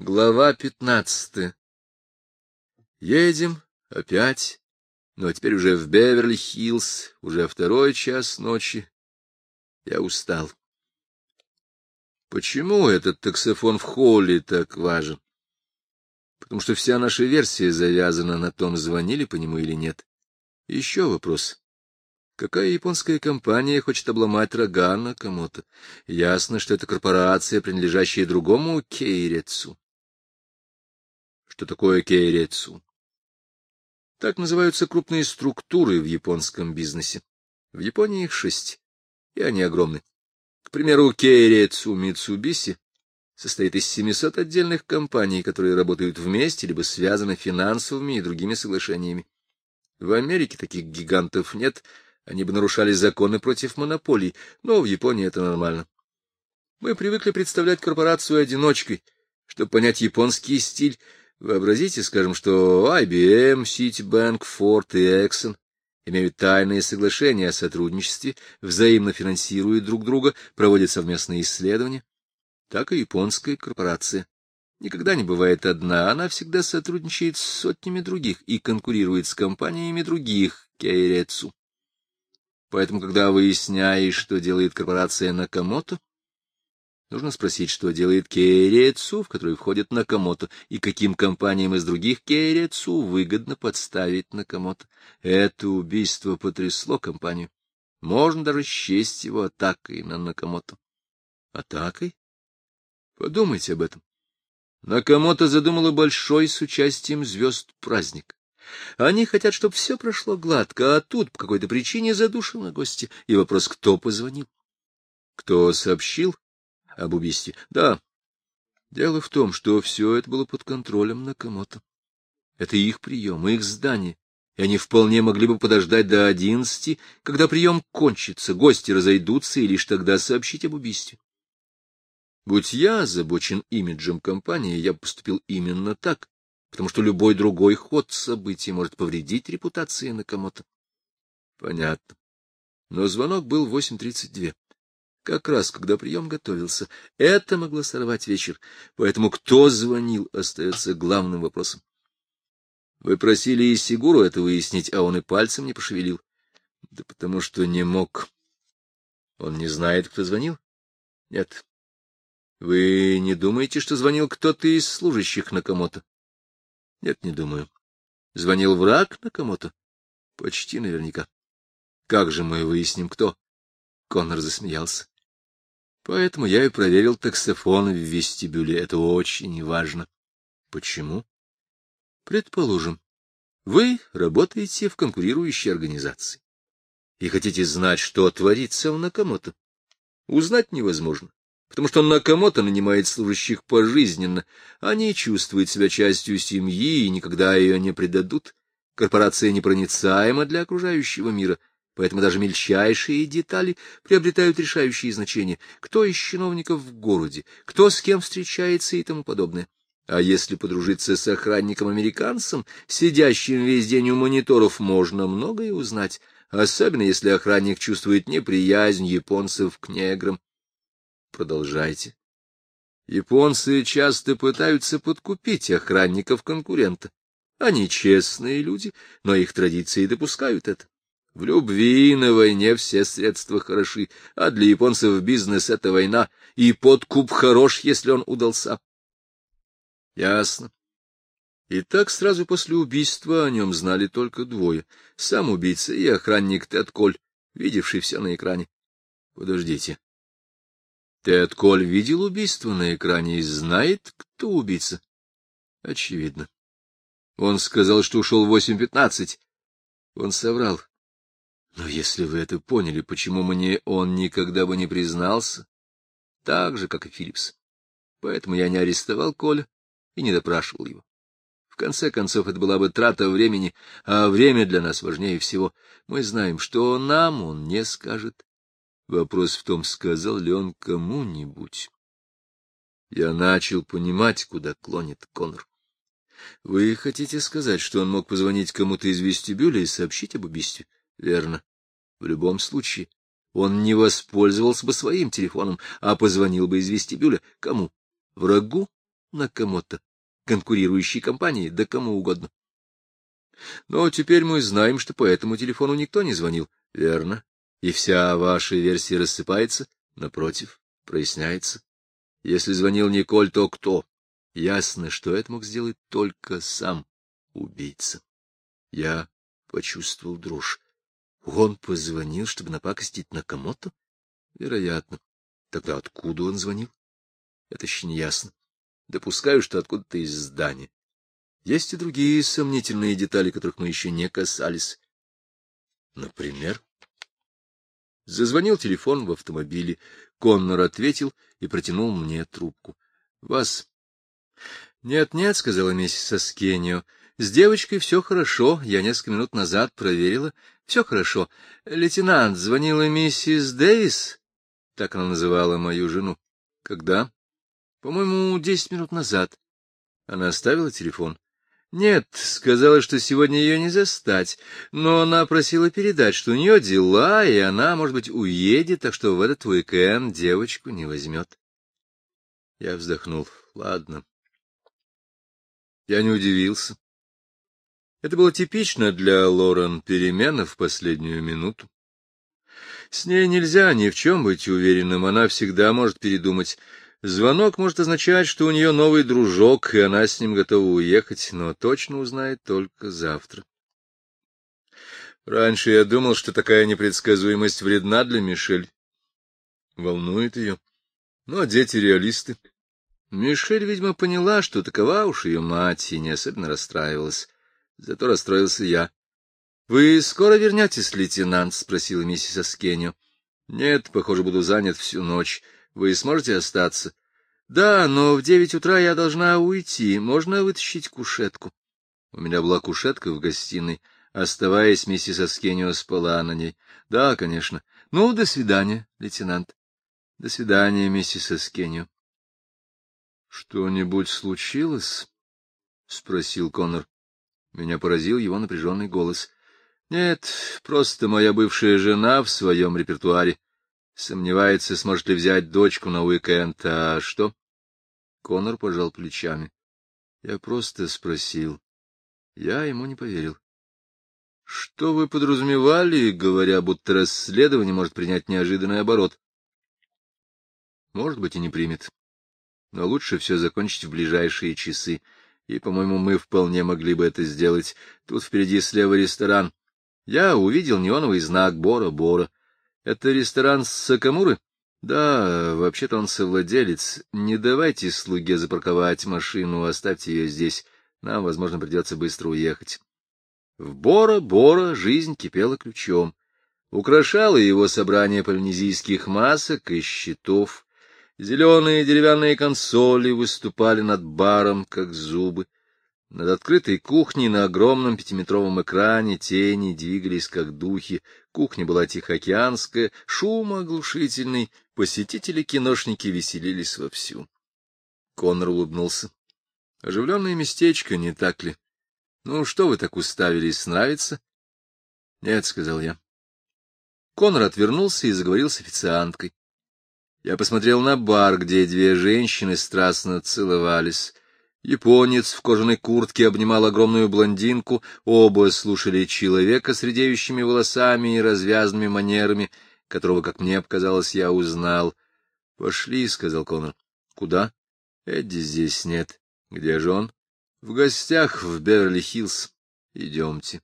Глава пятнадцатая. Едем опять, но теперь уже в Беверли-Хиллз, уже второй час ночи. Я устал. Почему этот таксофон в холле так важен? Потому что вся наша версия завязана на том, звонили по нему или нет. Еще вопрос. Какая японская компания хочет обломать рога на кому-то? Ясно, что это корпорация, принадлежащая другому Кейрецу что такое кейрецу. Так называются крупные структуры в японском бизнесе. В Японии их шесть, и они огромны. К примеру, кейрецу Митсубиси состоит из 700 отдельных компаний, которые работают вместе, либо связаны финансовыми и другими соглашениями. В Америке таких гигантов нет, они бы нарушали законы против монополий, но в Японии это нормально. Мы привыкли представлять корпорацию одиночкой. Чтобы понять японский стиль, Вообразите, скажем, что IBM, Citibank, Ford и Exxon имеют тайные соглашения о сотрудничестве, взаимно финансируют друг друга, проводят совместные исследования. Так и японская корпорация. Никогда не бывает одна, она всегда сотрудничает с сотнями других и конкурирует с компаниями других кейрецу. Поэтому, когда выясняешь, что делает корпорация Накамото, Нужно спросить, что делает Керецу, в который входит Накамото, и каким компаниям из других Керецу выгодно подставить Накамото. Это убийство потрясло компанию. Можно даже счесть его атакой на Накамото. Атакой? Подумайте об этом. Накамото задумала большой с участием звезд праздник. Они хотят, чтобы все прошло гладко, а тут по какой-то причине задушено гости. И вопрос, кто позвонил? Кто сообщил? Об убийстве. Да. Дело в том, что все это было под контролем Накамото. Это их прием, их здание, и они вполне могли бы подождать до одиннадцати, когда прием кончится, гости разойдутся, и лишь тогда сообщить об убийстве. Будь я озабочен имиджем компании, я поступил именно так, потому что любой другой ход событий может повредить репутации Накамото. Понятно. Но звонок был в 8.32 как раз когда прием готовился. Это могло сорвать вечер, поэтому кто звонил, остается главным вопросом. Вы просили и Сигуру это выяснить, а он и пальцем не пошевелил. Да потому что не мог. Он не знает, кто звонил? Нет. Вы не думаете, что звонил кто-то из служащих на кому-то? Нет, не думаю. Звонил враг на кому-то? Почти наверняка. Как же мы выясним, кто? Коннор засмеялся. Поэтому я и проверил таксофон в вестибюле. Это очень важно. Почему? Предположим, вы работаете в конкурирующей организации и хотите знать, что творится в Накамото. Узнать невозможно, потому что Накамото нанимает служащих пожизненно. Они чувствуют себя частью семьи и никогда ее не предадут. Корпорация непроницаема для окружающего мира, поэтому даже мельчайшие детали приобретают решающее значение. Кто из чиновников в городе, кто с кем встречается и тому подобное. А если подружиться с охранником-американцем, сидящим весь день у мониторов, можно многое узнать, особенно если охранник чувствует неприязнь японцев к неграм. Продолжайте. Японцы часто пытаются подкупить охранников-конкурента. Они честные люди, но их традиции допускают это. В любви и на войне все средства хороши, а для японцев бизнес — это война, и подкуп хорош, если он удался. Ясно. И так сразу после убийства о нем знали только двое — сам убийца и охранник Тед Коль, видевший все на экране. Подождите. Тед Коль видел убийство на экране и знает, кто убийца? Очевидно. Он сказал, что ушел в восемь пятнадцать. Он соврал. Но если вы это поняли, почему мне он никогда бы не признался, так же, как и Филлипс. Поэтому я не арестовал Коля и не допрашивал его. В конце концов, это была бы трата времени, а время для нас важнее всего. Мы знаем, что нам он не скажет. Вопрос в том, сказал ли он кому-нибудь. Я начал понимать, куда клонит Конор. Вы хотите сказать, что он мог позвонить кому-то из вестибюля и сообщить об убийстве? Верно. В любом случае, он не воспользовался бы своим телефоном, а позвонил бы из вестибюля. Кому? Врагу? на кому-то, конкурирующей компании, да кому угодно. Но теперь мы знаем, что по этому телефону никто не звонил. Верно. И вся ваша версия рассыпается, напротив, проясняется. Если звонил Николь, то кто? Ясно, что это мог сделать только сам убийца. Я почувствовал дрожь. Он позвонил, чтобы напакостить на кому-то? Вероятно. Тогда откуда он звонил? Это еще не ясно. Допускаю, что откуда-то из здания. Есть и другие сомнительные детали, которых мы еще не касались. Например? Зазвонил телефон в автомобиле. Коннор ответил и протянул мне трубку. — Вас? «Нет, — Нет-нет, — сказала миссис Аскенио. — С девочкой все хорошо. Я несколько минут назад проверила. Все хорошо. Лейтенант, звонила миссис Дэвис? Так она называла мою жену. — Когда? — По-моему, десять минут назад. Она оставила телефон. Нет, сказала, что сегодня ее не застать, но она просила передать, что у нее дела, и она, может быть, уедет, так что в этот уикенд девочку не возьмет. Я вздохнул. Ладно. Я не удивился. Это было типично для Лорен перемена в последнюю минуту. С ней нельзя ни в чем быть уверенным, она всегда может передумать. Звонок может означать, что у нее новый дружок, и она с ним готова уехать, но точно узнает только завтра. Раньше я думал, что такая непредсказуемость вредна для Мишель. Волнует ее. Но дети реалисты. Мишель, видимо, поняла, что такова уж ее мать, и не особенно расстраивалась. Зато расстроился я. — Вы скоро вернетесь, лейтенант? — спросила миссис Аскенio. — Нет, похоже, буду занят всю ночь. Вы сможете остаться? — Да, но в девять утра я должна уйти. Можно вытащить кушетку? У меня была кушетка в гостиной. Оставаясь, миссис Аскенио спала на ней. — Да, конечно. Ну, до свидания, лейтенант. — До свидания, миссис Аскенио. — Что-нибудь случилось? — спросил Коннор. Меня поразил его напряженный голос. — Нет, просто моя бывшая жена в своем репертуаре. Сомневается, сможет ли взять дочку на уикенд. А что? Конор пожал плечами. Я просто спросил. Я ему не поверил. Что вы подразумевали, говоря, будто расследование может принять неожиданный оборот? Может быть, и не примет. Но лучше все закончить в ближайшие часы. И, по-моему, мы вполне могли бы это сделать. Тут впереди слева ресторан. Я увидел неоновый знак Бора-Бора. Это ресторан Сакамуры? Да, вообще-то он совладелец. Не давайте слуге запарковать машину, оставьте ее здесь. Нам, возможно, придется быстро уехать. В Бора-Бора жизнь кипела ключом. Украшало его собрание полинезийских масок и щитов. Зеленые деревянные консоли выступали над баром, как зубы. Над открытой кухней на огромном пятиметровом экране тени двигались, как духи. Кухня была тихоокеанская, шум оглушительный, посетители-киношники веселились вовсю. Коннор улыбнулся. — Оживленное местечко, не так ли? — Ну, что вы так уставились, нравится? — Нет, — сказал я. Коннор отвернулся и заговорил с официанткой. Я посмотрел на бар, где две женщины страстно целовались. Японец в кожаной куртке обнимал огромную блондинку, оба слушали человека с редеющими волосами и развязанными манерами, которого, как мне показалось, я узнал. — Пошли, — сказал Конор. — Куда? — Эдди здесь нет. — Где же он? — В гостях в Беверли-Хиллз. Идемте.